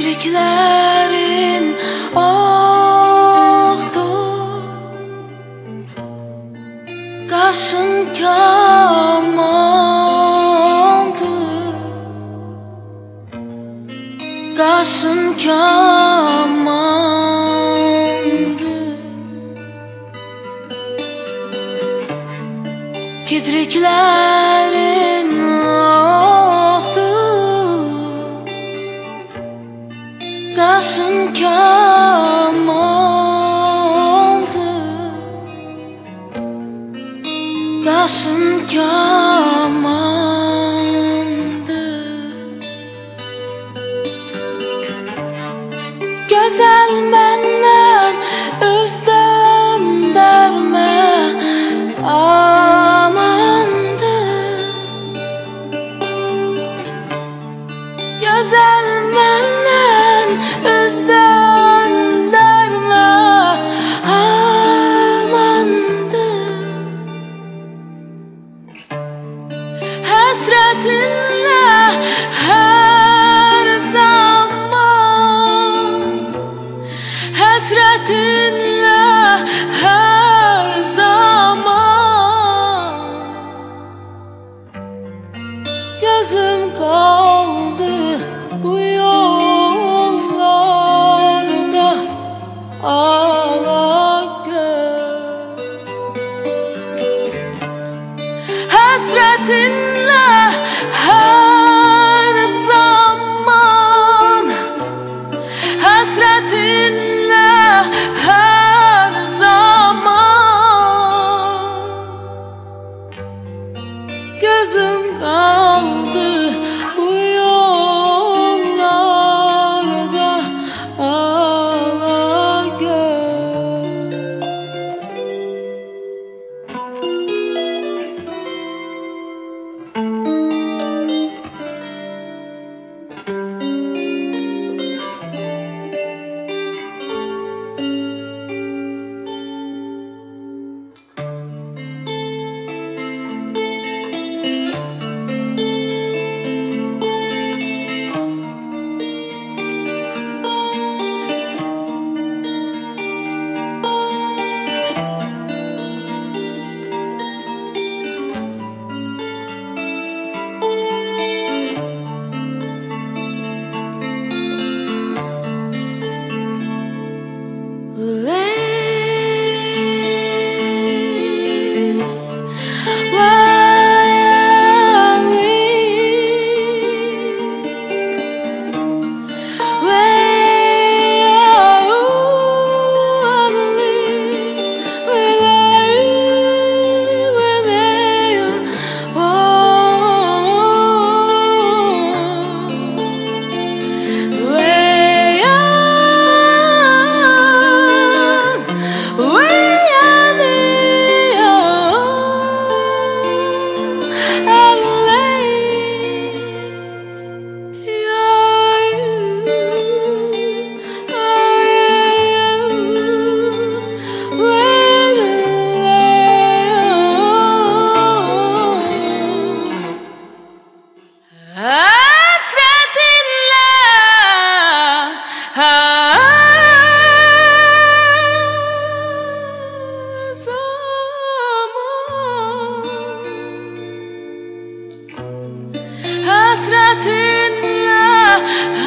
Kibriklerin ahdı Kasın kamandı Kasın kamandı Kibriklerin Kasın kamandı Hasretinle her zaman Hasretinle her zaman. Gözüm Hasretinle. Her zaman Hasretinle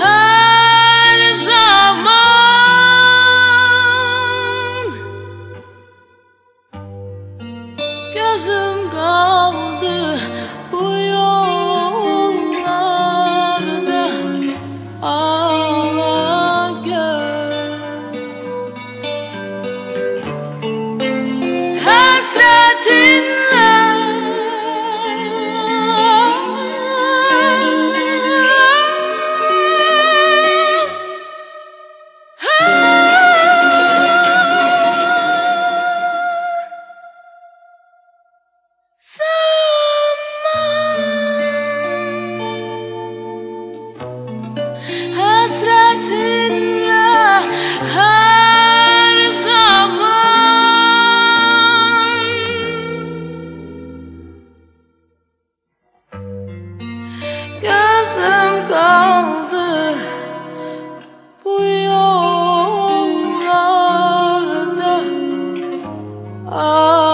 her zaman. Gözüm kaldı Gözüm kaldı bu yollarda ah.